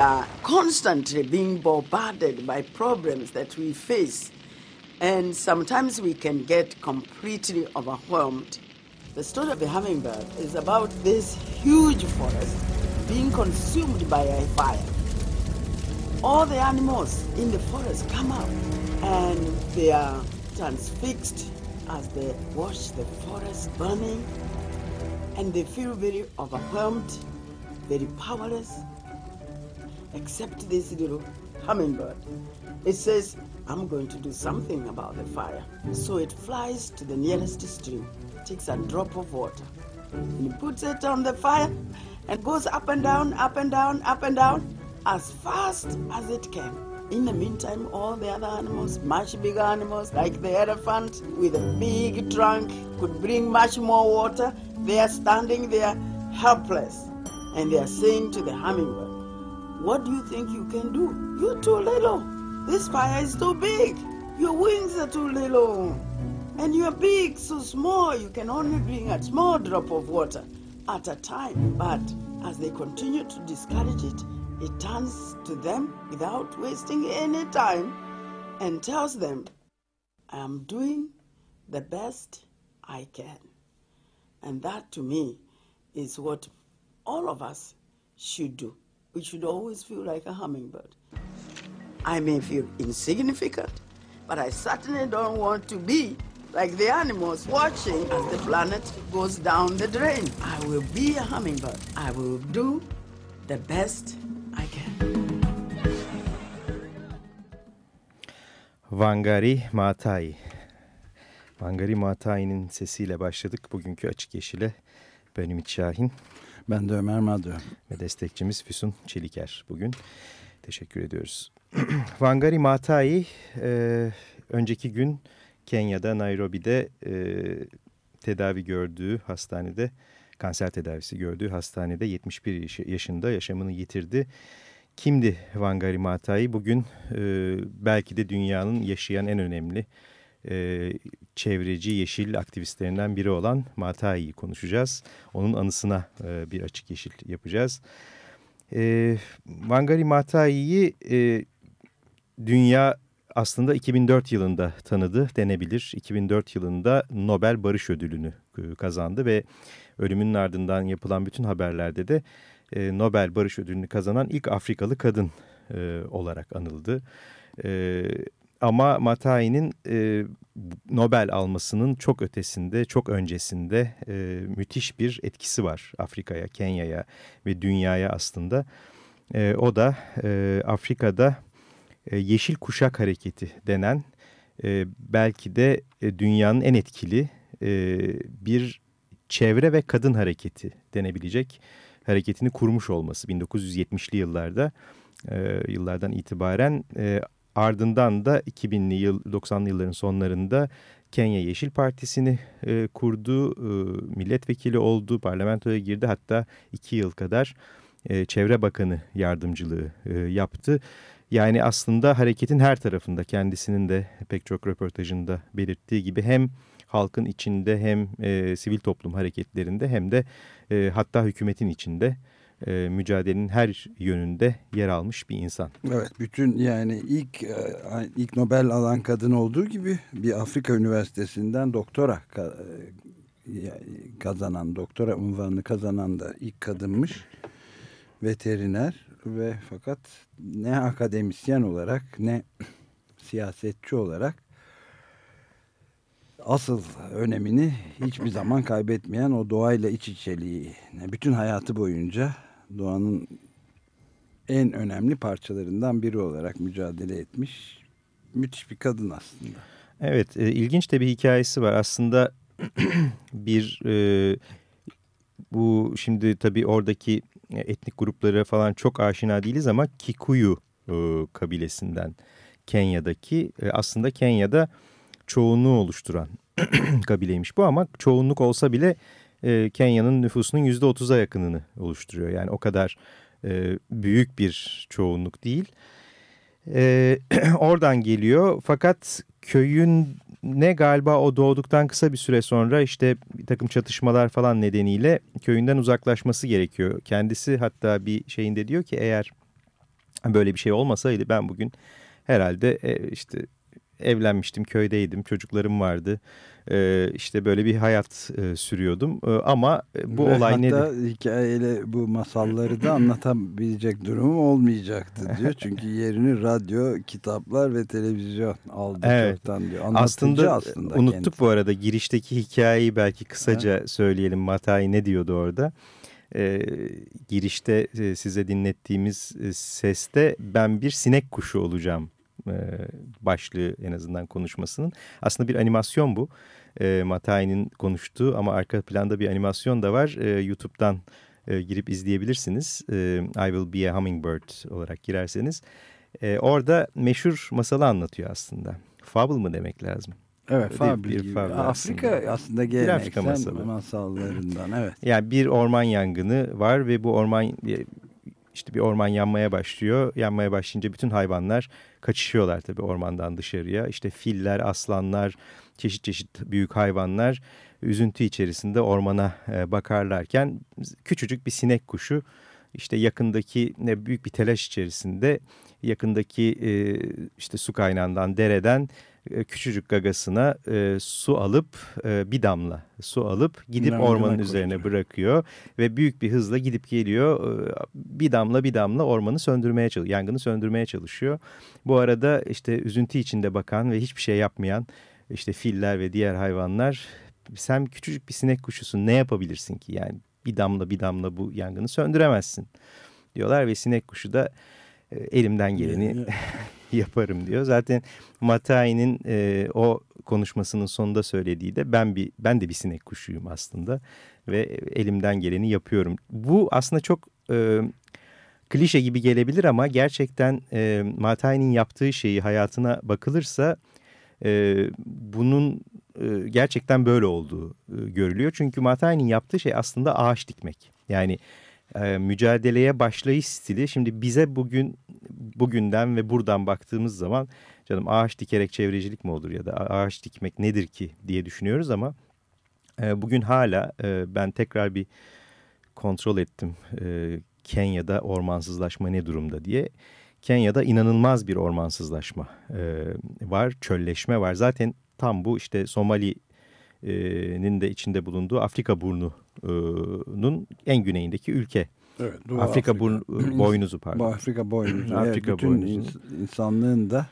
Are constantly being bombarded by problems that we face, and sometimes we can get completely overwhelmed. The story of the hummingbird is about this huge forest being consumed by a fire. All the animals in the forest come out and they are transfixed as they watch the forest burning and they feel very overwhelmed, very powerless, except this little hummingbird. It says, I'm going to do something about the fire. So it flies to the nearest stream, takes a drop of water, and puts it on the fire and goes up and down, up and down, up and down as fast as it can. In the meantime, all the other animals, much bigger animals like the elephant with a big trunk, could bring much more water. They are standing there helpless and they are saying to the hummingbird, what do you think you can do? You're too little. This fire is too big. Your wings are too little. And you're big, so small, you can only bring a small drop of water at a time. But as they continue to discourage it, it turns to them without wasting any time and tells them, I am doing the best I can. And that to me is what all of us should do we should always feel like a hummingbird. I may feel insignificant, but I certainly don't want to be like the animals watching as the planet goes down the drain. I will be a hummingbird. I will do the best I can. Vangari Maatai. Vangari Maatai'nin sesiyle başladık bugünkü Açık Yeşil'e. Ben Ümit Şahin. Ben de Ömer Madra. Ve destekçimiz Füsun Çeliker bugün. Teşekkür ediyoruz. Wangari Maatai e, önceki gün Kenya'da Nairobi'de e, tedavi gördüğü hastanede kanser tedavisi gördüğü hastanede 71 yaşında yaşamını yitirdi. Kimdi Wangari Maatai? Bugün e, belki de dünyanın yaşayan en önemli e, çevreci yeşil aktivistlerinden biri olan Matai'yi konuşacağız. Onun anısına e, bir açık yeşil yapacağız. E, Wangari Matai'yi e, dünya aslında 2004 yılında tanıdı denebilir. 2004 yılında Nobel Barış Ödülünü e, kazandı ve ölümünün ardından yapılan bütün haberlerde de e, Nobel Barış Ödülünü kazanan ilk Afrikalı kadın e, olarak anıldı. E, ama Matai'nin e, Nobel almasının çok ötesinde, çok öncesinde e, müthiş bir etkisi var Afrika'ya, Kenya'ya ve dünyaya aslında. E, o da e, Afrika'da e, Yeşil Kuşak Hareketi denen e, belki de e, dünyanın en etkili e, bir çevre ve kadın hareketi denebilecek hareketini kurmuş olması 1970'li yıllarda e, yıllardan itibaren e, Ardından da 2000'li yıl 90'lı yılların sonlarında Kenya Yeşil Partisi'ni e, kurdu, e, milletvekili oldu, parlamentoya girdi hatta iki yıl kadar e, Çevre Bakanı yardımcılığı e, yaptı. Yani aslında hareketin her tarafında kendisinin de pek çok röportajında belirttiği gibi hem halkın içinde hem e, sivil toplum hareketlerinde hem de e, hatta hükümetin içinde e, mücadelenin her yönünde yer almış bir insan. Evet bütün yani ilk e, ilk Nobel alan kadın olduğu gibi bir Afrika Üniversitesi'nden doktora e, kazanan doktora unvanını kazanan da ilk kadınmış veteriner ve fakat ne akademisyen olarak ne siyasetçi olarak asıl önemini hiçbir zaman kaybetmeyen o doğayla iç içeliği bütün hayatı boyunca doğanın en önemli parçalarından biri olarak mücadele etmiş. Müthiş bir kadın aslında. Evet, e, ilginç de bir hikayesi var. Aslında bir e, bu şimdi tabii oradaki etnik gruplara falan çok aşina değiliz ama Kikuyu e, kabilesinden Kenya'daki e, aslında Kenya'da çoğunluğu oluşturan kabileymiş bu ama çoğunluk olsa bile e, Kenya'nın nüfusunun yüzde otuza yakınını oluşturuyor. Yani o kadar e, büyük bir çoğunluk değil. E, oradan geliyor fakat köyün ne galiba o doğduktan kısa bir süre sonra işte bir takım çatışmalar falan nedeniyle köyünden uzaklaşması gerekiyor. Kendisi hatta bir şeyinde diyor ki eğer böyle bir şey olmasaydı ben bugün herhalde e, işte evlenmiştim, köydeydim, çocuklarım vardı. Ee, işte böyle bir hayat e, sürüyordum. Ee, ama bu Ve olay hatta nedir? hikayeyle bu masalları da anlatabilecek durumum olmayacaktı diyor. Çünkü yerini radyo, kitaplar ve televizyon aldı Evet. çoktan diyor. Anlatıcı Aslında, aslında unuttuk kendisi. bu arada girişteki hikayeyi belki kısaca söyleyelim. Matai ne diyordu orada? Ee, girişte e, size dinlettiğimiz e, seste ben bir sinek kuşu olacağım e, başlığı en azından konuşmasının. Aslında bir animasyon bu. E, Matai'nin konuştuğu ama arka planda bir animasyon da var. E, YouTube'dan e, girip izleyebilirsiniz. E, I Will Be a Hummingbird olarak girerseniz. E, orada meşhur masalı anlatıyor aslında. Fable mı demek lazım? Evet, bir- fabri bir gibi. fabri Afrika aslında. aslında, Bir Afrika geleneksel masallarından. Evet. Yani bir orman yangını var ve bu orman işte bir orman yanmaya başlıyor. Yanmaya başlayınca bütün hayvanlar kaçışıyorlar tabii ormandan dışarıya. İşte filler, aslanlar, çeşit çeşit büyük hayvanlar üzüntü içerisinde ormana e, bakarlarken küçücük bir sinek kuşu işte yakındaki ne büyük bir telaş içerisinde yakındaki e, işte su kaynağından dereden küçücük gagasına e, su alıp e, bir damla su alıp gidip Yangına ormanın koyuyor. üzerine bırakıyor ve büyük bir hızla gidip geliyor E, bir damla bir damla ormanı söndürmeye çalışıyor yangını söndürmeye çalışıyor. Bu arada işte üzüntü içinde bakan ve hiçbir şey yapmayan işte filler ve diğer hayvanlar sen küçücük bir sinek kuşusun ne yapabilirsin ki yani bir damla bir damla bu yangını söndüremezsin diyorlar ve sinek kuşu da e, elimden geleni yaparım diyor. Zaten Matai'nin e, o konuşmasının sonunda söylediği de ben bir ben de bir sinek kuşuyum aslında ve elimden geleni yapıyorum. Bu aslında çok e, klişe gibi gelebilir ama gerçekten e, Matai'nin yaptığı şeyi hayatına bakılırsa e, bunun e, gerçekten böyle olduğu e, görülüyor. Çünkü Matai'nin yaptığı şey aslında ağaç dikmek. Yani e, mücadeleye başlayış stili şimdi bize bugün bugünden ve buradan baktığımız zaman canım ağaç dikerek çevrecilik mi olur ya da ağaç dikmek nedir ki diye düşünüyoruz ama e, bugün hala e, ben tekrar bir kontrol ettim Kenya'da ormansızlaşma ne durumda diye. Kenya'da inanılmaz bir ormansızlaşma var, çölleşme var. Zaten tam bu işte Somali'nin de içinde bulunduğu Afrika burnunun en güneyindeki ülke. Evet, Doğu Afrika, burnu- boynuzu pardon. Afrika boynuzu. Afrika evet, bütün insanlığın da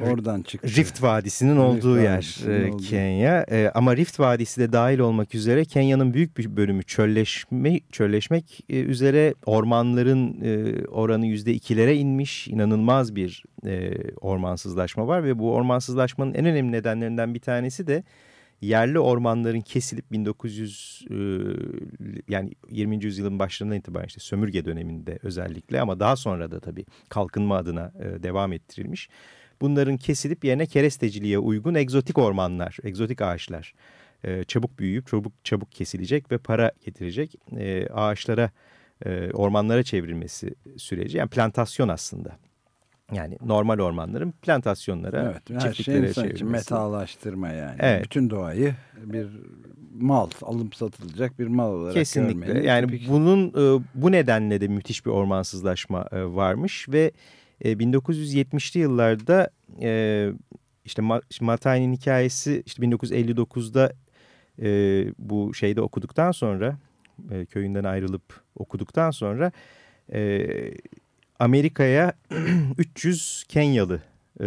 oradan çıktı. Rift Vadisi'nin olduğu yer Vadisi'nin e, olduğu. Kenya. E, ama Rift Vadisi de dahil olmak üzere Kenya'nın büyük bir bölümü çölleşme, çölleşmek e, üzere ormanların e, oranı yüzde ikilere inmiş. İnanılmaz bir e, ormansızlaşma var ve bu ormansızlaşmanın en önemli nedenlerinden bir tanesi de yerli ormanların kesilip 1900 e, yani 20. yüzyılın başlarından itibaren işte sömürge döneminde özellikle ama daha sonra da tabii kalkınma adına e, devam ettirilmiş. Bunların kesilip yerine keresteciliğe uygun egzotik ormanlar, egzotik ağaçlar e, çabuk büyüyüp çabuk çabuk kesilecek ve para getirecek e, ağaçlara, e, ormanlara çevrilmesi süreci. Yani plantasyon aslında. Yani normal ormanların plantasyonlara, Evet, her şey çiftliklere insan için çevrilmesi. metallaştırma yani. Evet. Bütün doğayı bir mal, alım satılacak bir mal olarak Kesinlikle. görmenin Yani tipik- bunun e, bu nedenle de müthiş bir ormansızlaşma e, varmış ve e, 1970'li yıllarda e, işte Ma- Matai'nin hikayesi işte 1959'da e, bu şeyde okuduktan sonra köyünden ayrılıp okuduktan sonra Amerika'ya 300 Kenyalı e,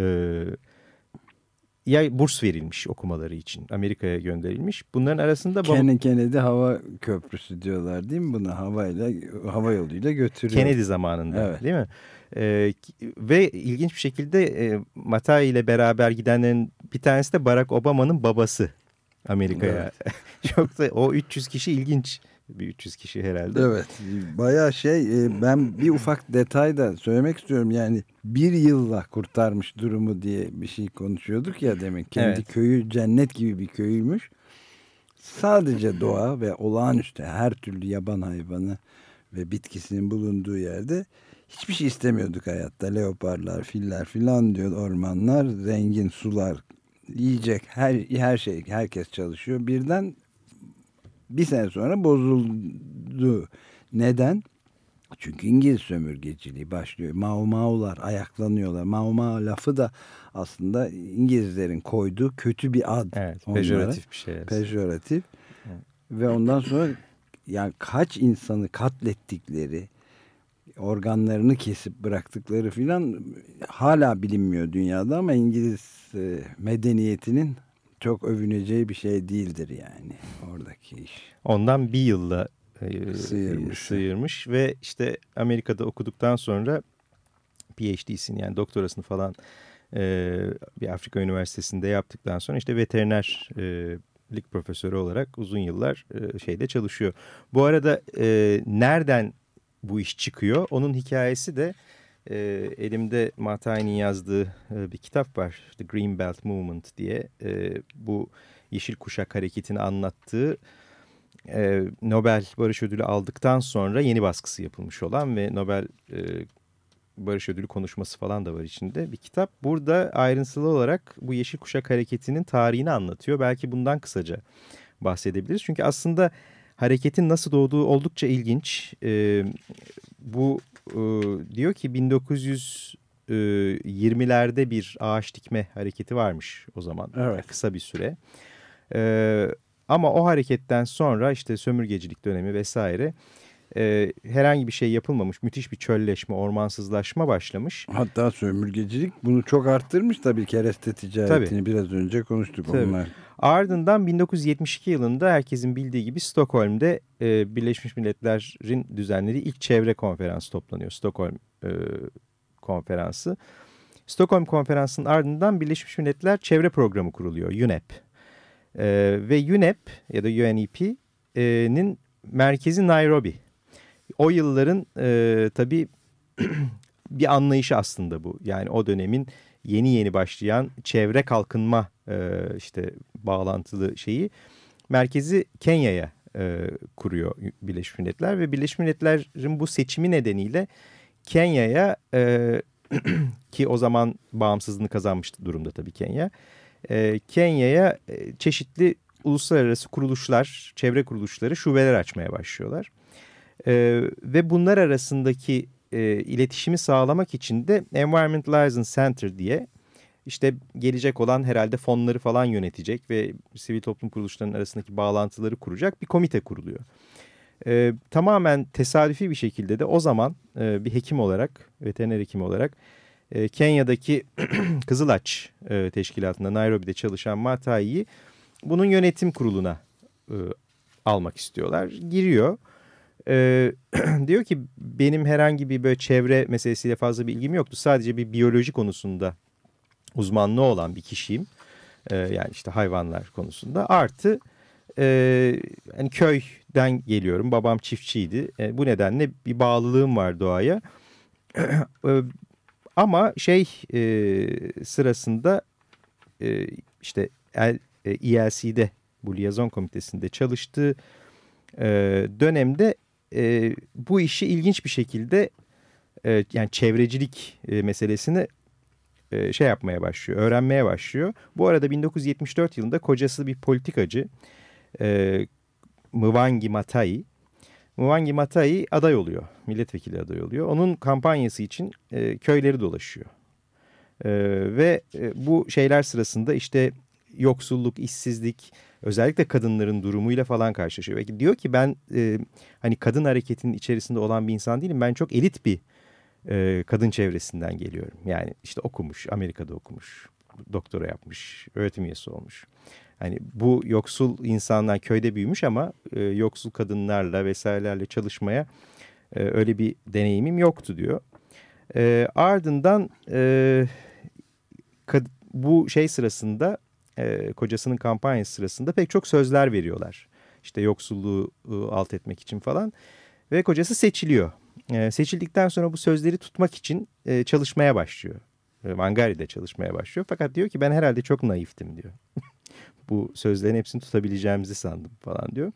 ya burs verilmiş okumaları için Amerika'ya gönderilmiş. Bunların arasında Kennedy, Kennedy hava köprüsü diyorlar değil mi buna havayla hava yoluyla götürüyor. Kennedy zamanında evet. değil mi? Ee, ve ilginç bir şekilde e, Matai ile beraber gidenlerin bir tanesi de Barack Obama'nın babası Amerika'ya. Evet. Çok da o 300 kişi ilginç bir 300 kişi herhalde. Evet. Baya şey e, ben bir ufak detay da söylemek istiyorum. Yani bir yılla kurtarmış durumu diye bir şey konuşuyorduk ya demin. Kendi evet. köyü cennet gibi bir köyüymüş. Sadece doğa ve olağanüstü her türlü yaban hayvanı ve bitkisinin bulunduğu yerde hiçbir şey istemiyorduk hayatta. Leoparlar filler filan diyor ormanlar zengin sular yiyecek her her şey herkes çalışıyor. Birden bir sene sonra bozuldu. Neden? Çünkü İngiliz sömürgeciliği başlıyor. Mao Mao'lar ayaklanıyorlar. Mao Mao lafı da aslında İngilizlerin koyduğu kötü bir ad. Evet, pejoratif bir şey. Evet. Pejoratif. Evet. Ve ondan sonra yani kaç insanı katlettikleri, organlarını kesip bıraktıkları filan hala bilinmiyor dünyada ama İngiliz e, medeniyetinin çok övüneceği bir şey değildir yani oradaki iş. Ondan bir yılla e, sıyırmış. sıyırmış ve işte Amerika'da okuduktan sonra PhD'sini yani doktorasını falan e, bir Afrika Üniversitesi'nde yaptıktan sonra işte veterinerlik e, profesörü olarak uzun yıllar e, şeyde çalışıyor. Bu arada e, nereden bu iş çıkıyor onun hikayesi de e, elimde Matai'nin yazdığı e, bir kitap var. The Green Belt Movement diye. E, bu Yeşil Kuşak Hareketi'ni anlattığı e, Nobel Barış Ödülü aldıktan sonra yeni baskısı yapılmış olan ve Nobel e, Barış Ödülü konuşması falan da var içinde bir kitap. Burada ayrıntılı olarak bu Yeşil Kuşak Hareketi'nin tarihini anlatıyor. Belki bundan kısaca bahsedebiliriz. Çünkü aslında hareketin nasıl doğduğu oldukça ilginç. E, bu e, diyor ki 1920'lerde e, bir ağaç dikme hareketi varmış o zaman. Evet. Kısa bir süre. E, ama o hareketten sonra işte sömürgecilik dönemi vesaire e, herhangi bir şey yapılmamış. Müthiş bir çölleşme, ormansızlaşma başlamış. Hatta sömürgecilik bunu çok arttırmış tabii kereste ticaretini tabii. biraz önce konuştuk tabii. onlar. Ardından 1972 yılında herkesin bildiği gibi Stockholm'de e, Birleşmiş Milletler'in düzenlediği ilk çevre konferansı toplanıyor. Stockholm e, konferansı. Stockholm konferansının ardından Birleşmiş Milletler Çevre Programı kuruluyor UNEP. E, ve UNEP ya da UNEP'nin merkezi Nairobi. O yılların e, tabii bir anlayışı aslında bu. Yani o dönemin yeni yeni başlayan çevre kalkınma e, işte bağlantılı şeyi merkezi Kenya'ya e, kuruyor Birleşmiş Milletler ve Birleşmiş Milletler'in bu seçimi nedeniyle Kenya'ya e, ki o zaman bağımsızlığını kazanmıştı durumda tabii Kenya. E, Kenya'ya e, çeşitli uluslararası kuruluşlar, çevre kuruluşları şubeler açmaya başlıyorlar. E, ve bunlar arasındaki e, iletişimi sağlamak için de Environment Liaison Center diye işte gelecek olan herhalde fonları falan yönetecek ve sivil toplum kuruluşlarının arasındaki bağlantıları kuracak bir komite kuruluyor. E, tamamen tesadüfi bir şekilde de o zaman e, bir hekim olarak, veteriner hekim olarak e, Kenya'daki Kızılaç e, teşkilatında Nairobi'de çalışan Matai'yi bunun yönetim kuruluna e, almak istiyorlar. Giriyor. E, diyor ki benim herhangi bir böyle çevre meselesiyle fazla bir ilgim yoktu. Sadece bir biyoloji konusunda uzmanlığı olan bir kişiyim. E, yani işte hayvanlar konusunda. Artı e, hani köyden geliyorum. Babam çiftçiydi. E, bu nedenle bir bağlılığım var doğaya. e, ama şey e, sırasında e, işte el, e, ELC'de bu liyazon komitesinde çalıştığı e, dönemde e, bu işi ilginç bir şekilde e, yani çevrecilik e, meselesini e, şey yapmaya başlıyor, öğrenmeye başlıyor. Bu arada 1974 yılında kocası bir politikacı e, Mwangi Matai. Mwangi Matai aday oluyor, milletvekili aday oluyor. Onun kampanyası için e, köyleri dolaşıyor. E, ve e, bu şeyler sırasında işte yoksulluk, işsizlik, özellikle kadınların durumuyla falan karşılaşıyor. Ve diyor ki ben e, hani kadın hareketinin içerisinde olan bir insan değilim. Ben çok elit bir e, kadın çevresinden geliyorum. Yani işte okumuş, Amerika'da okumuş. doktora yapmış, öğretim üyesi olmuş. Hani bu yoksul insanlar köyde büyümüş ama e, yoksul kadınlarla vesairelerle çalışmaya e, öyle bir deneyimim yoktu diyor. E, ardından e, bu şey sırasında e, kocasının kampanyası sırasında pek çok sözler veriyorlar. İşte yoksulluğu e, alt etmek için falan ve kocası seçiliyor. E, seçildikten sonra bu sözleri tutmak için e, çalışmaya başlıyor. E, Mangari'de çalışmaya başlıyor fakat diyor ki ben herhalde çok naiftim diyor. bu sözlerin hepsini tutabileceğimizi sandım falan diyor.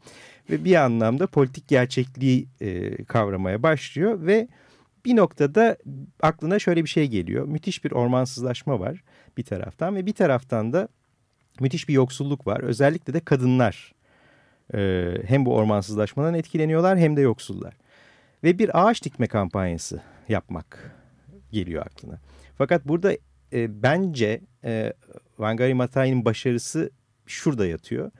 Ve bir anlamda politik gerçekliği e, kavramaya başlıyor ve bir noktada aklına şöyle bir şey geliyor. Müthiş bir ormansızlaşma var bir taraftan ve bir taraftan da müthiş bir yoksulluk var. Özellikle de kadınlar e, hem bu ormansızlaşmadan etkileniyorlar hem de yoksullar. Ve bir ağaç dikme kampanyası yapmak geliyor aklına. Fakat burada e, bence e, Wangari Maathai'nin başarısı şurada yatıyor.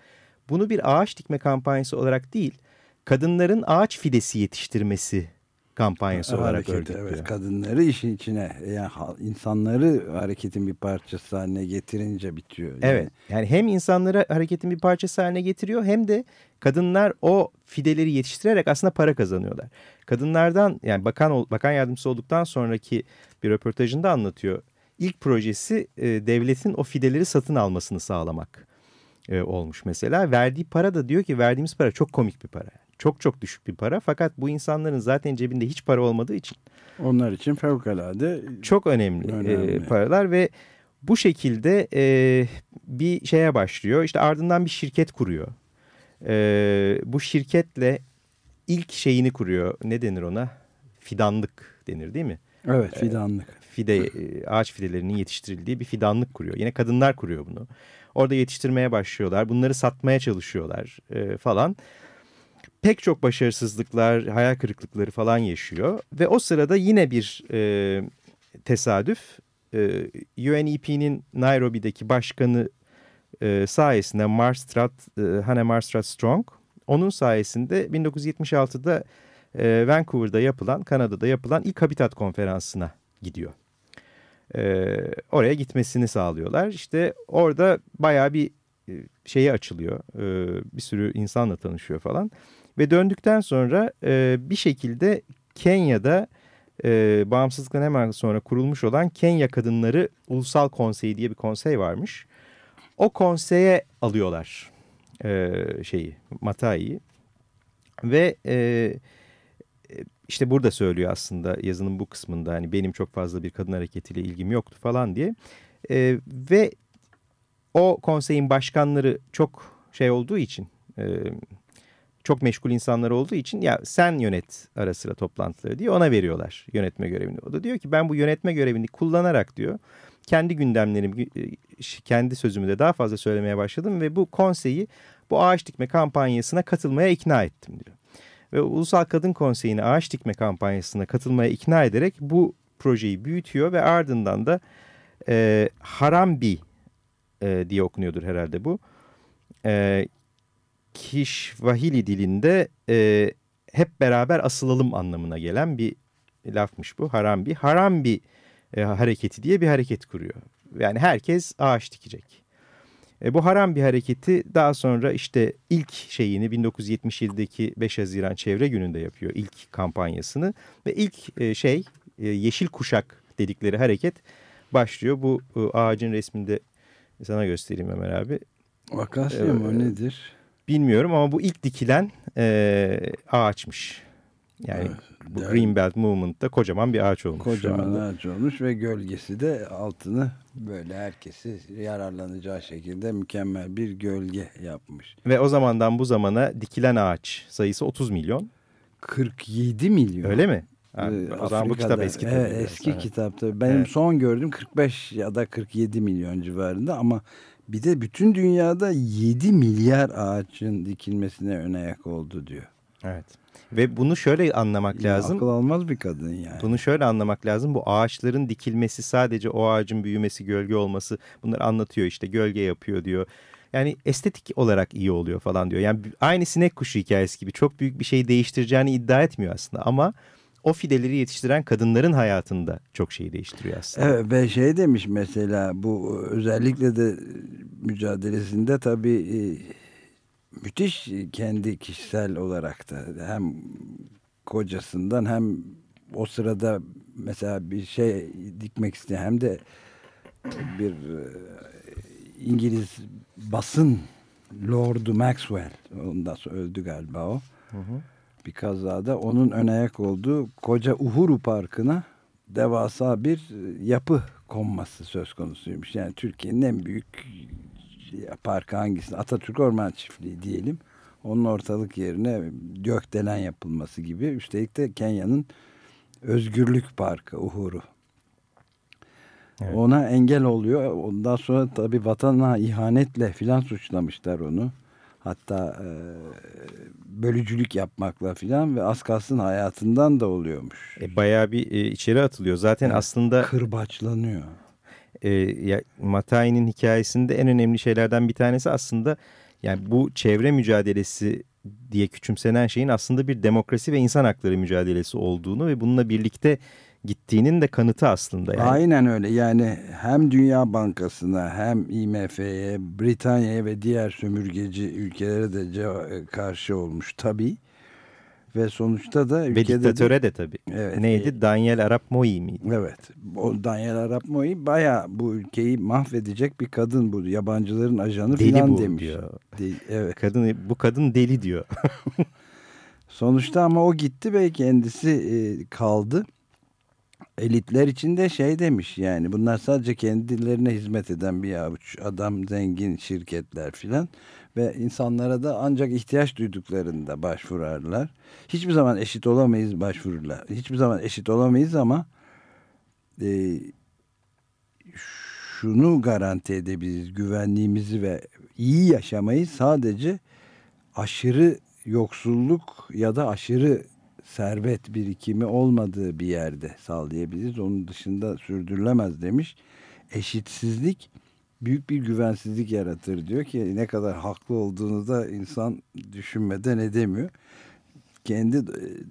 Bunu bir ağaç dikme kampanyası olarak değil, kadınların ağaç fidesi yetiştirmesi kampanyası olarak örgütlüyor. Evet, kadınları işin içine yani insanları hareketin bir parçası haline getirince bitiyor. Yani. Evet yani hem insanları hareketin bir parçası haline getiriyor hem de kadınlar o fideleri yetiştirerek aslında para kazanıyorlar. Kadınlardan yani bakan bakan yardımcısı olduktan sonraki bir röportajında anlatıyor. İlk projesi e, devletin o fideleri satın almasını sağlamak e, olmuş mesela. Verdiği para da diyor ki verdiğimiz para çok komik bir para. Çok çok düşük bir para fakat bu insanların zaten cebinde hiç para olmadığı için. Onlar için fevkalade çok önemli, önemli. E, paralar ve bu şekilde e, bir şeye başlıyor. İşte ardından bir şirket kuruyor. E, bu şirketle ilk şeyini kuruyor. Ne denir ona? Fidanlık denir değil mi? Evet fidanlık. E, fide, e, ağaç fidelerinin yetiştirildiği bir fidanlık kuruyor. Yine kadınlar kuruyor bunu. Orada yetiştirmeye başlıyorlar. Bunları satmaya çalışıyorlar e, falan pek çok başarısızlıklar, hayal kırıklıkları falan yaşıyor. Ve o sırada yine bir e, tesadüf e, UNEP'nin Nairobi'deki başkanı e, sayesinde Marstrat, e, Hannah Marstrat Strong, onun sayesinde 1976'da e, Vancouver'da yapılan, Kanada'da yapılan ilk Habitat konferansına gidiyor. E, oraya gitmesini sağlıyorlar. İşte orada bayağı bir e, şeyi açılıyor. E, bir sürü insanla tanışıyor falan. Ve döndükten sonra e, bir şekilde Kenya'da e, bağımsızlıktan hemen sonra kurulmuş olan Kenya Kadınları Ulusal Konseyi diye bir konsey varmış. O konseye alıyorlar e, şeyi Matai'yi ve e, işte burada söylüyor aslında yazının bu kısmında hani benim çok fazla bir kadın hareketiyle ilgim yoktu falan diye e, ve o konseyin başkanları çok şey olduğu için e, çok meşgul insanlar olduğu için ya sen yönet ara sıra toplantıları diye ona veriyorlar yönetme görevini. O da diyor ki ben bu yönetme görevini kullanarak diyor kendi gündemlerimi e, kendi sözümü de daha fazla söylemeye başladım ve bu konseyi bu ağaç dikme kampanyasına katılmaya ikna ettim diyor. Ve Ulusal Kadın Konseyi'ni ağaç dikme kampanyasına katılmaya ikna ederek bu projeyi büyütüyor ve ardından da e, Harambi e, diye okunuyordur herhalde bu. E, Kişvahili dilinde e, hep beraber asılalım anlamına gelen bir lafmış bu. Harambi. Harambi e, hareketi diye bir hareket kuruyor. Yani herkes ağaç dikecek. E, bu Harambi hareketi daha sonra işte ilk şeyini 1977'deki 5 Haziran Çevre Günü'nde yapıyor. ilk kampanyasını ve ilk e, şey e, Yeşil Kuşak dedikleri hareket başlıyor. Bu e, ağacın resminde sana göstereyim Ömer abi. Akasya mı ee, nedir? Bilmiyorum ama bu ilk dikilen e, ağaçmış. Yani evet, bu yani, Green Belt Movement'ta kocaman bir ağaç olmuş. Kocaman ağaç olmuş ve gölgesi de altını böyle herkesi yararlanacağı şekilde mükemmel bir gölge yapmış. Ve o zamandan bu zamana dikilen ağaç sayısı 30 milyon. 47 milyon. Öyle mi? Yani, ee, o zaman bu kitap eski. Evet, eski evet. kitap tabii. Benim evet. son gördüğüm 45 ya da 47 milyon civarında ama bir de bütün dünyada 7 milyar ağaçın dikilmesine ön ayak oldu diyor. Evet. Ve bunu şöyle anlamak ya lazım. Akıl almaz bir kadın yani. Bunu şöyle anlamak lazım. Bu ağaçların dikilmesi sadece o ağacın büyümesi, gölge olması bunları anlatıyor işte gölge yapıyor diyor. Yani estetik olarak iyi oluyor falan diyor. Yani aynı sinek kuşu hikayesi gibi çok büyük bir şey değiştireceğini iddia etmiyor aslında ama o fideleri yetiştiren kadınların hayatında çok şey değiştiriyor aslında. Evet ve şey demiş mesela bu özellikle de mücadelesinde tabii e, müthiş kendi kişisel olarak da hem kocasından hem o sırada mesela bir şey dikmek isteyen hem de bir e, İngiliz basın Lordu Maxwell ondan sonra öldü galiba o. Hı hı. Bir kazada onun ön ayak olduğu koca Uhuru Parkı'na devasa bir yapı konması söz konusuymuş. Yani Türkiye'nin en büyük parkı hangisi? Atatürk Orman Çiftliği diyelim. Onun ortalık yerine gökdelen yapılması gibi. Üstelik de Kenya'nın Özgürlük Parkı Uhuru. Evet. Ona engel oluyor. Ondan sonra tabii vatana ihanetle filan suçlamışlar onu. Hatta e, bölücülük yapmakla filan ve az kalsın hayatından da oluyormuş. E, bayağı bir e, içeri atılıyor. Zaten evet, aslında... Kırbaçlanıyor. E, ya, Matai'nin hikayesinde en önemli şeylerden bir tanesi aslında yani bu çevre mücadelesi diye küçümsenen şeyin aslında bir demokrasi ve insan hakları mücadelesi olduğunu ve bununla birlikte gittiğinin de kanıtı aslında. Yani. Aynen öyle yani hem Dünya Bankası'na hem IMF'ye, Britanya'ya ve diğer sömürgeci ülkelere de karşı olmuş tabii. Ve sonuçta da ülkede... Ve diktatöre de, de tabii. Evet. Neydi? E, Daniel Arap Moi miydi? Evet. O Daniel Arap Moi baya bu ülkeyi mahvedecek bir kadın bu. Yabancıların ajanı deli falan bu demiş. diyor. Evet. Kadın, bu kadın deli diyor. Sonuçta ama o gitti ve kendisi e, kaldı elitler içinde şey demiş yani bunlar sadece kendilerine hizmet eden bir avuç adam zengin şirketler filan ve insanlara da ancak ihtiyaç duyduklarında başvurarlar. Hiçbir zaman eşit olamayız başvururlar. Hiçbir zaman eşit olamayız ama e, şunu garanti edebiliriz güvenliğimizi ve iyi yaşamayı sadece aşırı yoksulluk ya da aşırı servet birikimi olmadığı bir yerde sağlayabiliriz. Onun dışında sürdürülemez demiş. Eşitsizlik büyük bir güvensizlik yaratır diyor ki ne kadar haklı olduğunu da insan düşünmeden edemiyor. Kendi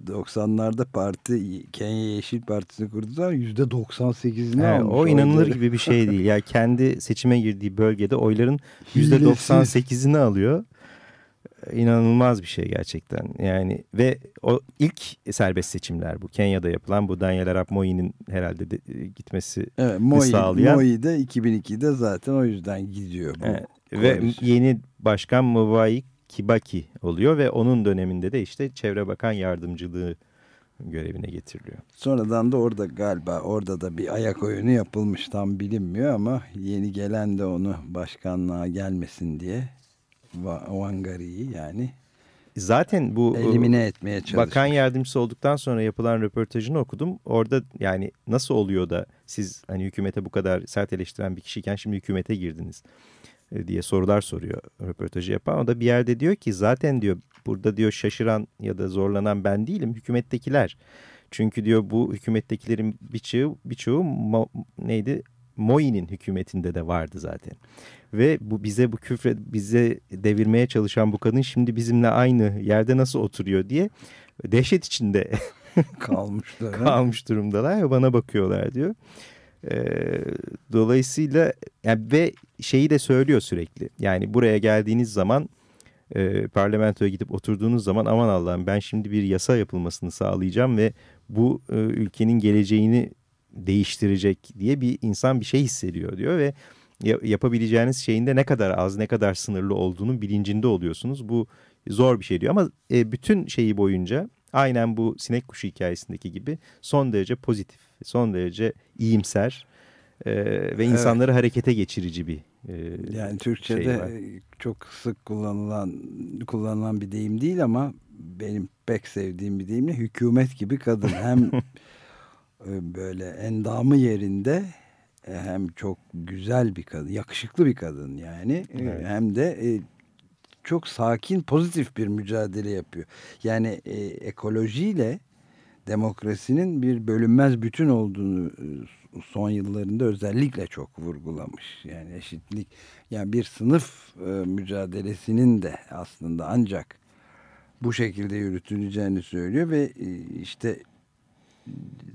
90'larda parti Kenya Yeşil Partisi'ni kurdular yüzde 98'ini He, almış. O inanılır oyları. gibi bir şey değil. Yani kendi seçime girdiği bölgede oyların yüzde 98'ini alıyor inanılmaz bir şey gerçekten. Yani ve o ilk serbest seçimler bu. Kenya'da yapılan bu Daniel Arap Moi'nin herhalde de, e, gitmesi evet, Moi, sağlayan. Moi de 2002'de zaten o yüzden gidiyor. Bu evet, ve yeni başkan Mwai Kibaki oluyor ve onun döneminde de işte Çevre Bakan Yardımcılığı görevine getiriliyor. Sonradan da orada galiba orada da bir ayak oyunu yapılmış tam bilinmiyor ama yeni gelen de onu başkanlığa gelmesin diye Wangari'yi yani zaten bu elimine etmeye çalışmış. Bakan yardımcısı olduktan sonra yapılan röportajını okudum. Orada yani nasıl oluyor da siz hani hükümete bu kadar sert eleştiren bir kişiyken şimdi hükümete girdiniz diye sorular soruyor röportajı yapan. O da bir yerde diyor ki zaten diyor burada diyor şaşıran ya da zorlanan ben değilim hükümettekiler. Çünkü diyor bu hükümettekilerin birçoğu, birçoğu neydi Moi'nin hükümetinde de vardı zaten. Ve bu bize bu küfre bize devirmeye çalışan bu kadın şimdi bizimle aynı yerde nasıl oturuyor diye dehşet içinde kalmışlar. kalmış durumdalar ve bana bakıyorlar diyor. Ee, dolayısıyla yani ve şeyi de söylüyor sürekli. Yani buraya geldiğiniz zaman e, parlamentoya gidip oturduğunuz zaman aman Allah'ım ben şimdi bir yasa yapılmasını sağlayacağım ve bu e, ülkenin geleceğini değiştirecek diye bir insan bir şey hissediyor diyor ve yapabileceğiniz şeyin de ne kadar az ne kadar sınırlı olduğunu bilincinde oluyorsunuz. Bu zor bir şey diyor ama e, bütün şeyi boyunca aynen bu sinek kuşu hikayesindeki gibi son derece pozitif, son derece iyimser e, ve insanları evet. harekete geçirici bir e, yani Türkçe'de şey var. çok sık kullanılan kullanılan bir deyim değil ama benim pek sevdiğim bir deyimle hükümet gibi kadın hem böyle endamı yerinde e, hem çok güzel bir kadın, yakışıklı bir kadın yani e, evet. hem de çok sakin, pozitif bir mücadele yapıyor. Yani ekolojiyle demokrasinin bir bölünmez bütün olduğunu son yıllarında özellikle çok vurgulamış. Yani eşitlik, yani bir sınıf mücadelesinin de aslında ancak bu şekilde yürütüleceğini söylüyor ve işte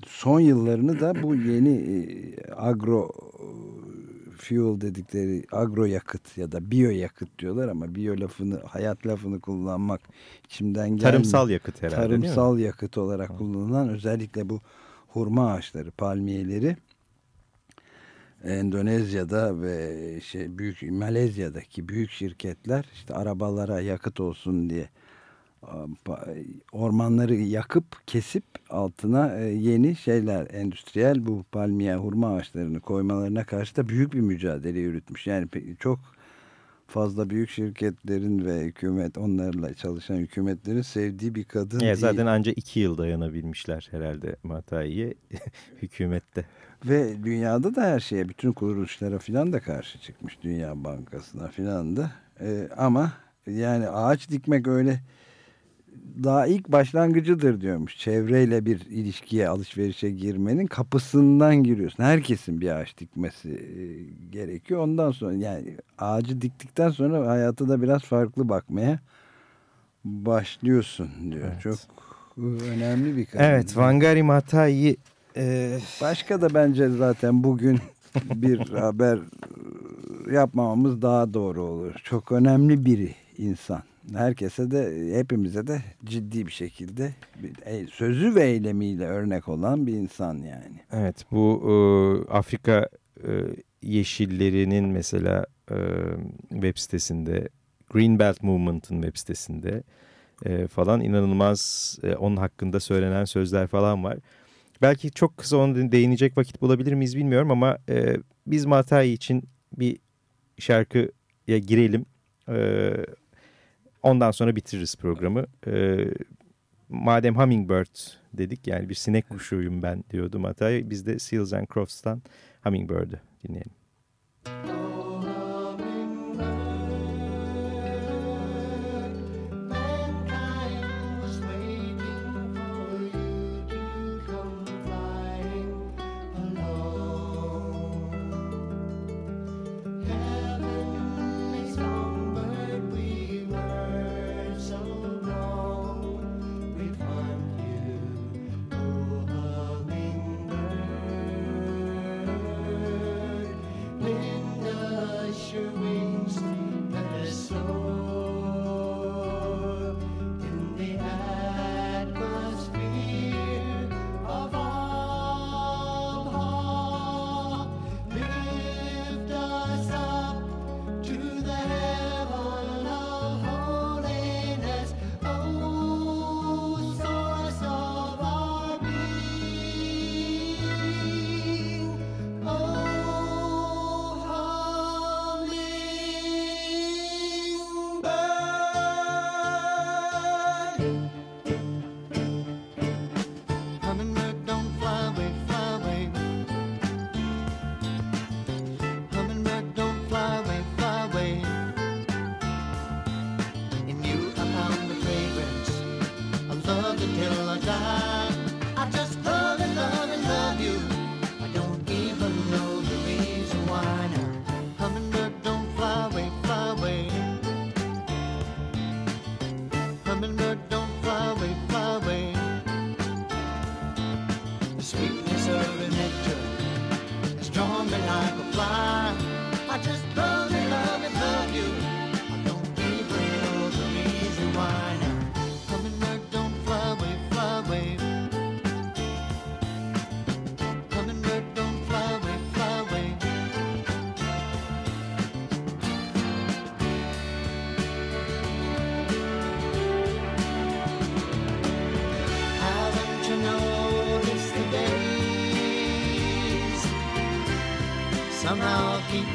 son yıllarını da bu yeni e, agro fuel dedikleri agro yakıt ya da biyo yakıt diyorlar ama biyo lafını hayat lafını kullanmak içimden gelmiyor. Tarımsal yakıt herhalde Tarımsal yakıt olarak kullanılan özellikle bu hurma ağaçları, palmiyeleri Endonezya'da ve şey büyük Malezya'daki büyük şirketler işte arabalara yakıt olsun diye ormanları yakıp kesip altına e, yeni şeyler endüstriyel bu palmiye hurma ağaçlarını koymalarına karşı da büyük bir mücadele yürütmüş. Yani çok fazla büyük şirketlerin ve hükümet onlarla çalışan hükümetlerin sevdiği bir kadın ya değil. Zaten ancak iki yıl dayanabilmişler herhalde Matai'ye hükümette. Ve dünyada da her şeye bütün kuruluşlara filan da karşı çıkmış Dünya Bankası'na filan da. Ee, ama yani ağaç dikmek öyle daha ilk başlangıcıdır diyormuş. Çevreyle bir ilişkiye, alışverişe girmenin kapısından giriyorsun. Herkesin bir ağaç dikmesi e, gerekiyor. Ondan sonra yani ağacı diktikten sonra hayata da biraz farklı bakmaya başlıyorsun diyor. Evet. Çok önemli bir kadın. Evet, Vangari Maathai e... başka da bence zaten bugün bir haber yapmamamız daha doğru olur. Çok önemli biri insan herkese de hepimize de ciddi bir şekilde e, sözü ve eylemiyle örnek olan bir insan yani. Evet bu e, Afrika e, yeşillerinin mesela e, web sitesinde Green Belt Movement'ın web sitesinde e, falan inanılmaz e, onun hakkında söylenen sözler falan var. Belki çok kısa onu değinecek vakit bulabilir miyiz bilmiyorum ama e, biz Matai için bir şarkıya girelim. E, Ondan sonra bitiririz programı. Ee, madem Hummingbird dedik yani bir sinek kuşuyum ben diyordum hatta biz de Seals and Crofts'tan Hummingbird'ü dinleyelim.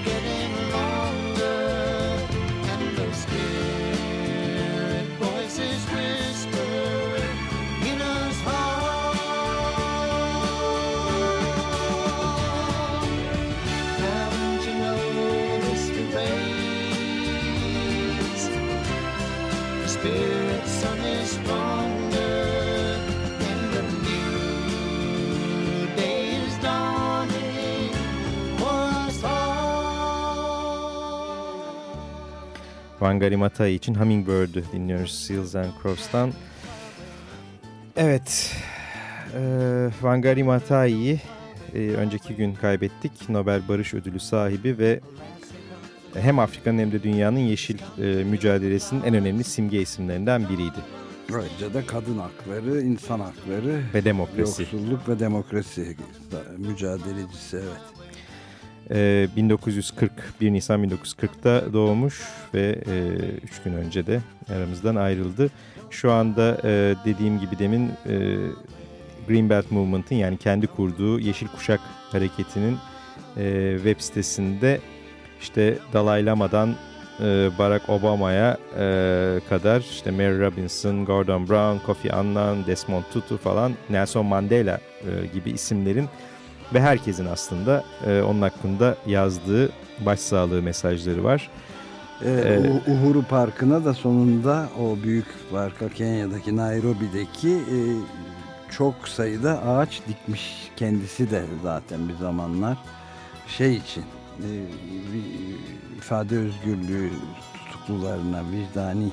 get Wangari Maathai için Hummingbird'ü dinliyoruz Seals and Crofts'tan. Evet. Ee, Wangari Maathai'yi e, önceki gün kaybettik. Nobel Barış Ödülü sahibi ve hem Afrika'nın hem de dünyanın yeşil e, mücadelesinin en önemli simge isimlerinden biriydi. Ayrıca da kadın hakları, insan hakları ve demokrasi. Yoksulluk ve demokrasi mücadelecisi evet. Ee, 1940 1 Nisan 1940'da doğmuş ve 3 e, gün önce de aramızdan ayrıldı. Şu anda e, dediğim gibi demin e, Green Belt Movement'ın yani kendi kurduğu Yeşil Kuşak Hareketi'nin e, web sitesinde işte Dalai Lama'dan Barack Obama'ya kadar işte Mary Robinson, Gordon Brown, Kofi Annan, Desmond Tutu falan Nelson Mandela gibi isimlerin ve herkesin aslında e, onun hakkında yazdığı başsağlığı mesajları var. Ee, Uhuru Parkı'na da sonunda o büyük parka Kenya'daki Nairobi'deki e, çok sayıda ağaç dikmiş kendisi de zaten bir zamanlar şey için e, ifade özgürlüğü tutuklularına vicdani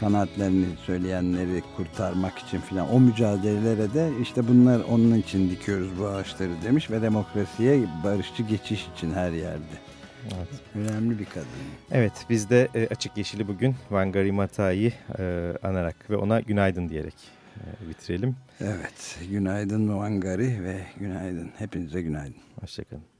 kanaatlerini söyleyenleri kurtarmak için filan o mücadelelere de işte bunlar onun için dikiyoruz bu ağaçları demiş ve demokrasiye barışçı geçiş için her yerde. Evet. Önemli bir kadın. Evet biz de e, Açık Yeşil'i bugün Wangari Maathai'yi e, anarak ve ona günaydın diyerek e, bitirelim. Evet günaydın Wangari ve günaydın hepinize günaydın. Hoşçakalın.